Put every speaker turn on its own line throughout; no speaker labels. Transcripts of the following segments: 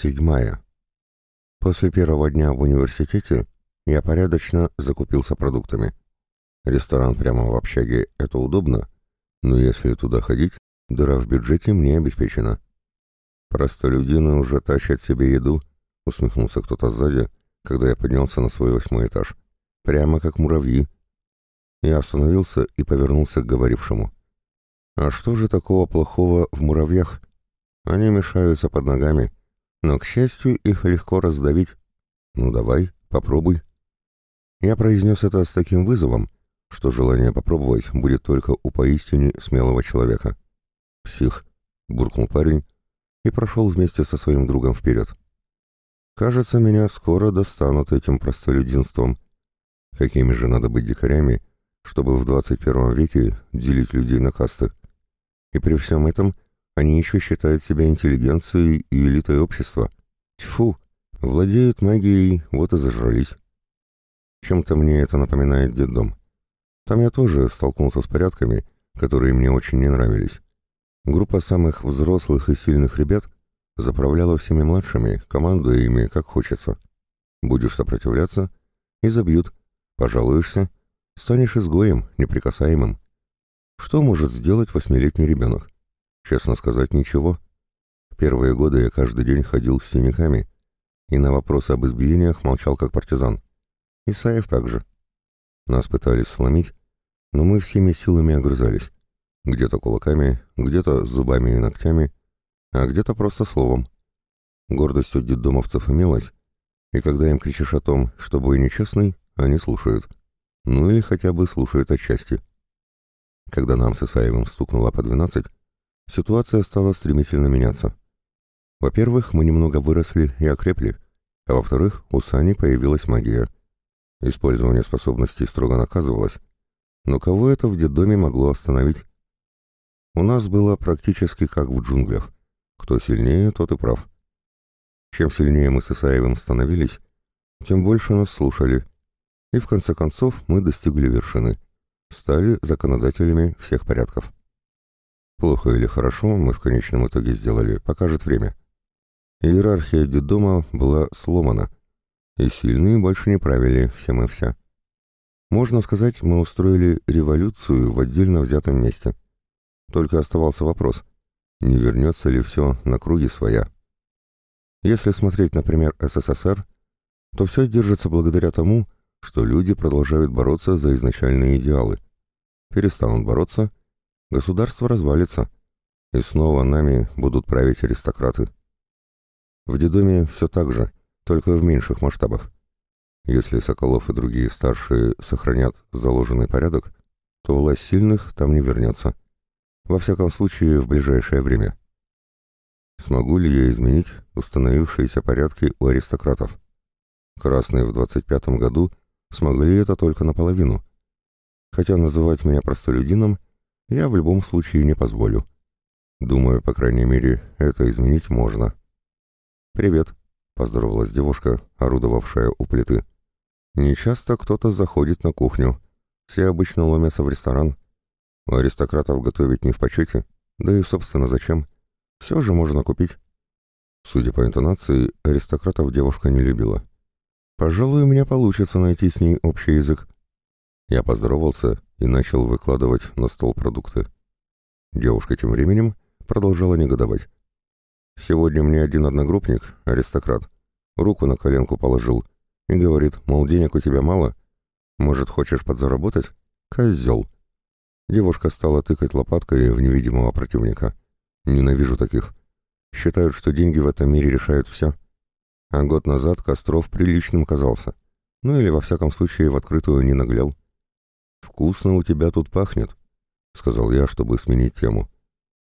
Седьмая. После первого дня в университете я порядочно закупился продуктами. Ресторан прямо в общаге — это удобно, но если туда ходить, дыра в бюджете мне обеспечена. «Простолюдины уже тащат себе еду», — усмехнулся кто-то сзади, когда я поднялся на свой восьмой этаж. «Прямо как муравьи». Я остановился и повернулся к говорившему. «А что же такого плохого в муравьях? Они мешаются под ногами, но, к счастью, их легко раздавить. Ну давай, попробуй». Я произнес это с таким вызовом, что желание попробовать будет только у поистине смелого человека. «Псих», — буркнул парень и прошел вместе со своим другом вперед. «Кажется, меня скоро достанут этим простолюдинством. Какими же надо быть дикарями, чтобы в 21 веке делить людей на касты? И при всем этом они еще считают себя интеллигенцией и элитой общества. Тьфу, владеют магией, вот и зажрались. Чем-то мне это напоминает детдом. Там я тоже столкнулся с порядками, которые мне очень не нравились. Группа самых взрослых и сильных ребят заправляла всеми младшими, командуя ими как хочется. Будешь сопротивляться — и забьют. Пожалуешься — станешь изгоем, неприкасаемым. Что может сделать восьмилетний ребенок? Честно сказать, ничего. Первые годы я каждый день ходил с синяками и на вопросы об избиениях молчал как партизан. Исаев также. Нас пытались сломить, но мы всеми силами огрызались. Где-то кулаками, где-то зубами и ногтями, а где-то просто словом. Гордость у детдомовцев имелась, и когда им кричишь о том, что бой нечестный, они слушают. Ну или хотя бы слушают отчасти. Когда нам с Исаевым стукнуло по двенадцать, ситуация стала стремительно меняться. Во-первых, мы немного выросли и окрепли, а во-вторых, у Сани появилась магия — Использование способностей строго наказывалось, но кого это в детдоме могло остановить? У нас было практически как в джунглях. Кто сильнее, тот и прав. Чем сильнее мы с Исаевым становились, тем больше нас слушали, и в конце концов мы достигли вершины, стали законодателями всех порядков. Плохо или хорошо мы в конечном итоге сделали, покажет время. Иерархия детдома была сломана — и сильные больше не правили всем и вся. Можно сказать, мы устроили революцию в отдельно взятом месте. Только оставался вопрос, не вернется ли все на круги своя. Если смотреть, например, СССР, то все держится благодаря тому, что люди продолжают бороться за изначальные идеалы. Перестанут бороться, государство развалится, и снова нами будут править аристократы. В Дедоме все так же – только в меньших масштабах. Если Соколов и другие старшие сохранят заложенный порядок, то власть сильных там не вернется. Во всяком случае, в ближайшее время. Смогу ли я изменить установившиеся порядки у аристократов? Красные в 25-м году смогли это только наполовину. Хотя называть меня простолюдином я в любом случае не позволю. Думаю, по крайней мере, это изменить можно. «Привет», поздоровалась девушка, орудовавшая у плиты. «Не кто-то заходит на кухню. Все обычно ломятся в ресторан. У аристократов готовить не в почете. Да и, собственно, зачем? Все же можно купить». Судя по интонации, аристократов девушка не любила. «Пожалуй, у меня получится найти с ней общий язык». Я поздоровался и начал выкладывать на стол продукты. Девушка тем временем продолжала негодовать. Сегодня мне один одногруппник, аристократ, руку на коленку положил и говорит, мол, денег у тебя мало, может, хочешь подзаработать? Козел. Девушка стала тыкать лопаткой в невидимого противника. Ненавижу таких. Считают, что деньги в этом мире решают все. А год назад Костров приличным казался. Ну или, во всяком случае, в открытую не наглял. «Вкусно у тебя тут пахнет», — сказал я, чтобы сменить тему.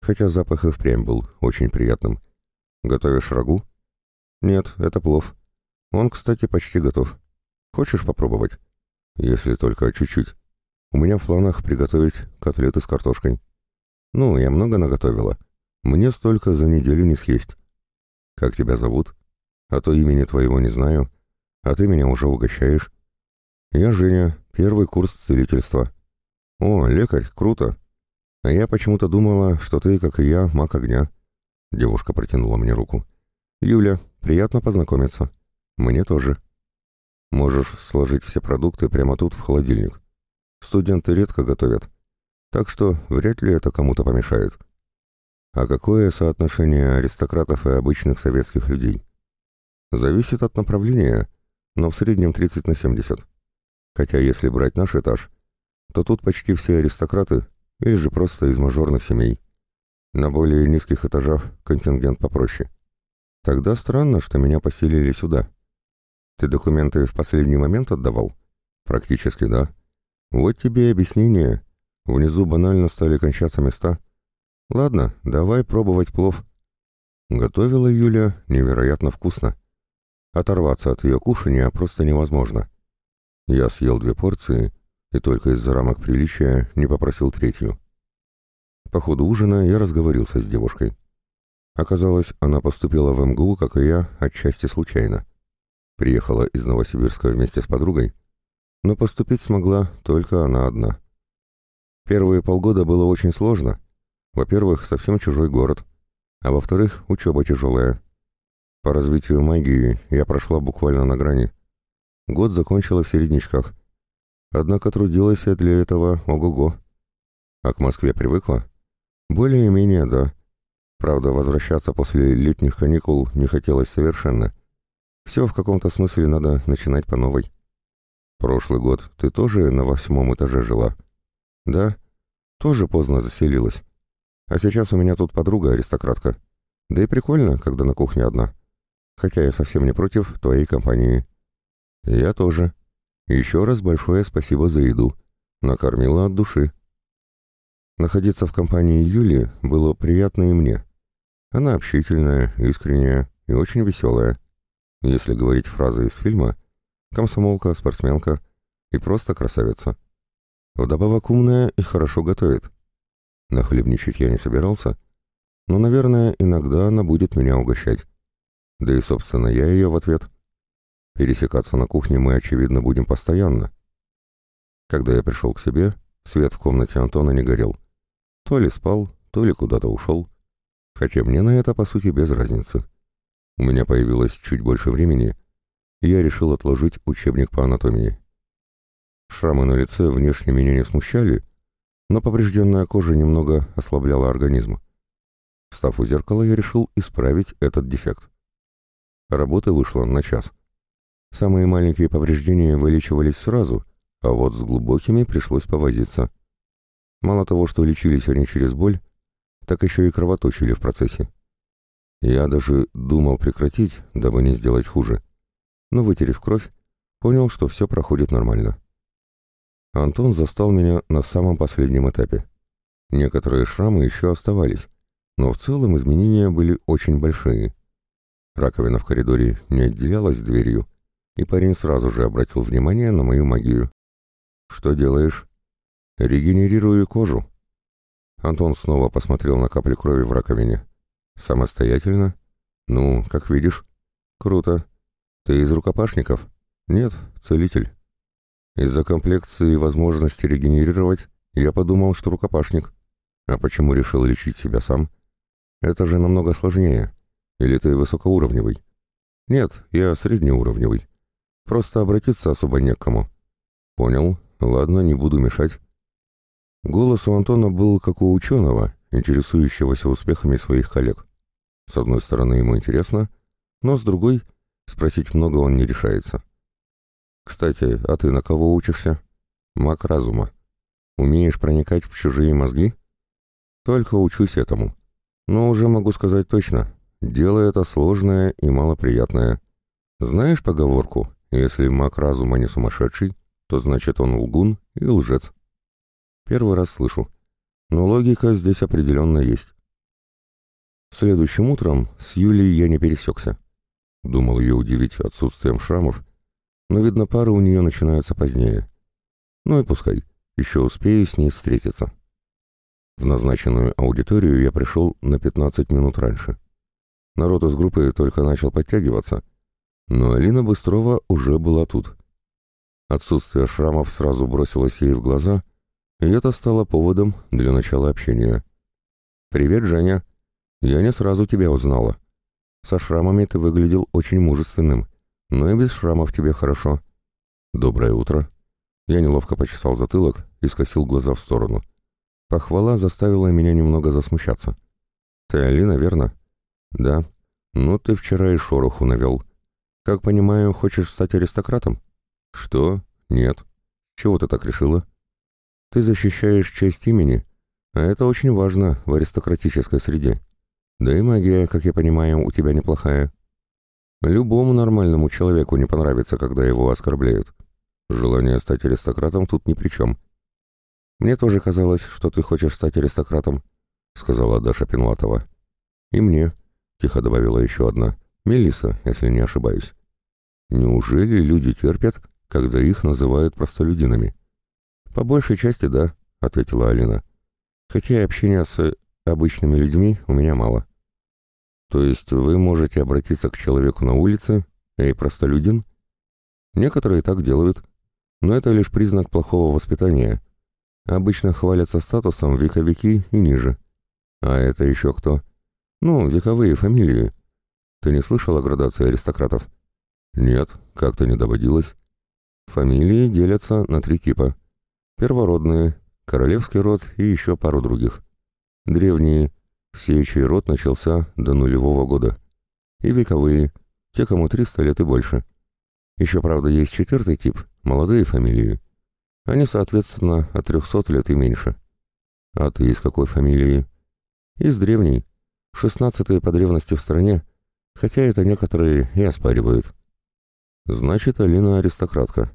Хотя запах и впрямь был очень приятным. Готовишь рагу? Нет, это плов. Он, кстати, почти готов. Хочешь попробовать? Если только чуть-чуть. У меня в планах приготовить котлеты с картошкой. Ну, я много наготовила. Мне столько за неделю не съесть. Как тебя зовут? А то имени твоего не знаю. А ты меня уже угощаешь. Я Женя, первый курс целительства. О, лекарь, круто. А я почему-то думала, что ты, как и я, маг огня. Девушка протянула мне руку. «Юля, приятно познакомиться. Мне тоже. Можешь сложить все продукты прямо тут в холодильник. Студенты редко готовят, так что вряд ли это кому-то помешает. А какое соотношение аристократов и обычных советских людей? Зависит от направления, но в среднем 30 на 70. Хотя если брать наш этаж, то тут почти все аристократы или же просто из мажорных семей. На более низких этажах контингент попроще. Тогда странно, что меня поселили сюда. Ты документы в последний момент отдавал? Практически, да. Вот тебе и объяснение. Внизу банально стали кончаться места. Ладно, давай пробовать плов. Готовила Юля невероятно вкусно. Оторваться от ее кушания просто невозможно. Я съел две порции и только из-за рамок приличия не попросил третью. По ходу ужина я разговорился с девушкой. Оказалось, она поступила в МГУ, как и я, отчасти случайно. Приехала из Новосибирска вместе с подругой, но поступить смогла только она одна. Первые полгода было очень сложно. Во-первых, совсем чужой город, а во-вторых, учеба тяжелая. По развитию магии я прошла буквально на грани. Год закончила в середнячках. Однако трудилась я для этого ого-го. А к Москве привыкла? Более-менее да. Правда, возвращаться после летних каникул не хотелось совершенно. Все в каком-то смысле надо начинать по новой. Прошлый год ты тоже на восьмом этаже жила? Да, тоже поздно заселилась. А сейчас у меня тут подруга-аристократка. Да и прикольно, когда на кухне одна. Хотя я совсем не против твоей компании. Я тоже. Еще раз большое спасибо за еду. Накормила от души. Находиться в компании Юли было приятно и мне. Она общительная, искренняя и очень веселая. Если говорить фразы из фильма, комсомолка, спортсменка и просто красавица. Вдобавок умная и хорошо готовит. Нахлебничать я не собирался, но, наверное, иногда она будет меня угощать. Да и, собственно, я ее в ответ. Пересекаться на кухне мы, очевидно, будем постоянно. Когда я пришел к себе, свет в комнате Антона не горел. То ли спал, то ли куда-то ушел хотя мне на это, по сути, без разницы. У меня появилось чуть больше времени, и я решил отложить учебник по анатомии. Шрамы на лице внешне меня не смущали, но поврежденная кожа немного ослабляла организм. Встав у зеркала, я решил исправить этот дефект. Работа вышла на час. Самые маленькие повреждения вылечивались сразу, а вот с глубокими пришлось повозиться. Мало того, что лечились они через боль, так еще и кровоточили в процессе. Я даже думал прекратить, дабы не сделать хуже. Но, вытерев кровь, понял, что все проходит нормально. Антон застал меня на самом последнем этапе. Некоторые шрамы еще оставались, но в целом изменения были очень большие. Раковина в коридоре не отделялась дверью, и парень сразу же обратил внимание на мою магию. «Что делаешь?» «Регенерирую кожу», Антон снова посмотрел на капли крови в раковине. «Самостоятельно? Ну, как видишь. Круто. Ты из рукопашников? Нет, целитель. Из-за комплекции и возможности регенерировать я подумал, что рукопашник. А почему решил лечить себя сам? Это же намного сложнее. Или ты высокоуровневый? Нет, я среднеуровневый. Просто обратиться особо не к кому. Понял. Ладно, не буду мешать. Голос у Антона был как у ученого, интересующегося успехами своих коллег. С одной стороны, ему интересно, но с другой, спросить много он не решается. «Кстати, а ты на кого учишься?» «Маг разума. Умеешь проникать в чужие мозги?» «Только учусь этому. Но уже могу сказать точно, дело это сложное и малоприятное. Знаешь поговорку, если маг разума не сумасшедший, то значит он лгун и лжец». Первый раз слышу. Но логика здесь определенно есть. Следующим утром с Юлей я не пересекся. Думал ее удивить отсутствием шрамов, но, видно, пары у нее начинаются позднее. Ну и пускай, еще успею с ней встретиться. В назначенную аудиторию я пришел на 15 минут раньше. Народ из группы только начал подтягиваться, но Алина Быстрова уже была тут. Отсутствие шрамов сразу бросилось ей в глаза, и это стало поводом для начала общения. «Привет, Женя. Я не сразу тебя узнала. Со шрамами ты выглядел очень мужественным, но и без шрамов тебе хорошо. Доброе утро. Я неловко почесал затылок и скосил глаза в сторону. Похвала заставила меня немного засмущаться. Ты Алина, верно? Да. Ну, ты вчера и шороху навел. Как понимаю, хочешь стать аристократом? Что? Нет. Чего ты так решила? Ты защищаешь честь имени, а это очень важно в аристократической среде. Да и магия, как я понимаю, у тебя неплохая. Любому нормальному человеку не понравится, когда его оскорбляют. Желание стать аристократом тут ни при чем. Мне тоже казалось, что ты хочешь стать аристократом, сказала Даша Пинлатова. И мне, тихо добавила еще одна, Мелиса, если не ошибаюсь. Неужели люди терпят, когда их называют простолюдинами? По большей части да, ответила Алина. Хотя общения с обычными людьми у меня мало. То есть вы можете обратиться к человеку на улице, эй, простолюдин? Некоторые так делают, но это лишь признак плохого воспитания. Обычно хвалятся статусом вековики и ниже. А это еще кто? Ну, вековые фамилии. Ты не слышал о градации аристократов? Нет, как-то не доводилось. Фамилии делятся на три типа. Первородные, королевский род и еще пару других. Древние, все, чей род начался до нулевого года. И вековые, те, кому 300 лет и больше. Еще, правда, есть четвертый тип, молодые фамилии. Они, соответственно, от 300 лет и меньше. А ты из какой фамилии? Из древней. Шестнадцатые по древности в стране, хотя это некоторые и оспаривают. Значит, Алина аристократка.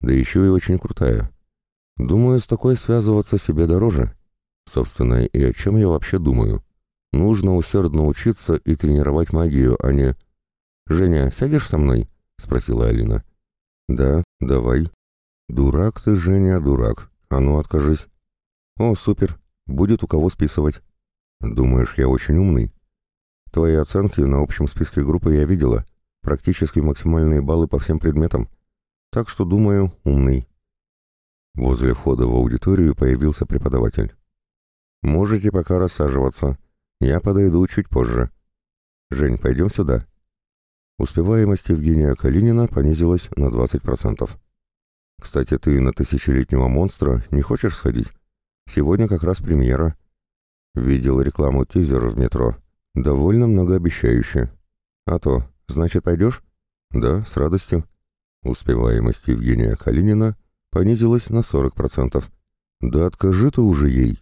Да еще и очень крутая. Думаю, с такой связываться себе дороже. Собственно, и о чем я вообще думаю? Нужно усердно учиться и тренировать магию, а не... «Женя, сядешь со мной?» — спросила Алина. «Да, давай». «Дурак ты, Женя, дурак. А ну, откажись». «О, супер. Будет у кого списывать». «Думаешь, я очень умный?» «Твои оценки на общем списке группы я видела. Практически максимальные баллы по всем предметам. Так что, думаю, умный». Возле входа в аудиторию появился преподаватель. «Можете пока рассаживаться. Я подойду чуть позже. Жень, пойдем сюда». Успеваемость Евгения Калинина понизилась на 20%. «Кстати, ты на тысячелетнего монстра не хочешь сходить? Сегодня как раз премьера». Видел рекламу тизер в метро. Довольно многообещающе. «А то, значит, пойдешь?» «Да, с радостью». Успеваемость Евгения Калинина понизилась на 40%. «Да откажи ты уже ей!»